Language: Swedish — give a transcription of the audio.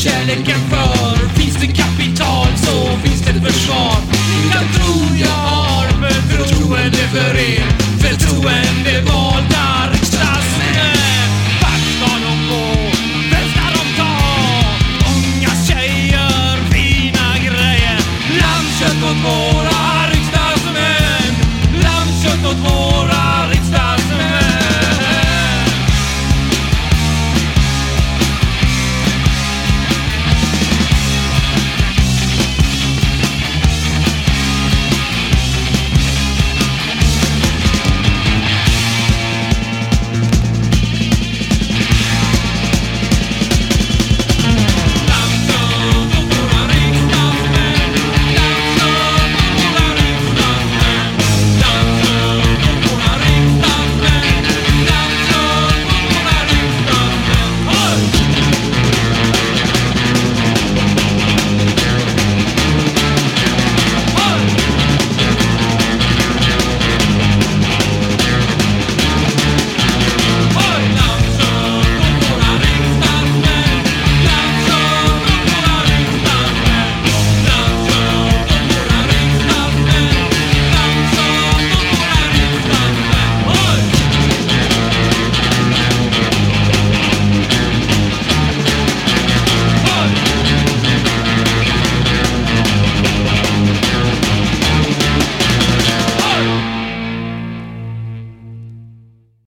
kärleken för Finns det kapital så finns det försvar Jag tror jag har förtroende för er Förtroendevalda riksdagsmän Vart ska de gå? Vem ska de ta? Unga tjejer, fina grejer Lammkött åt två.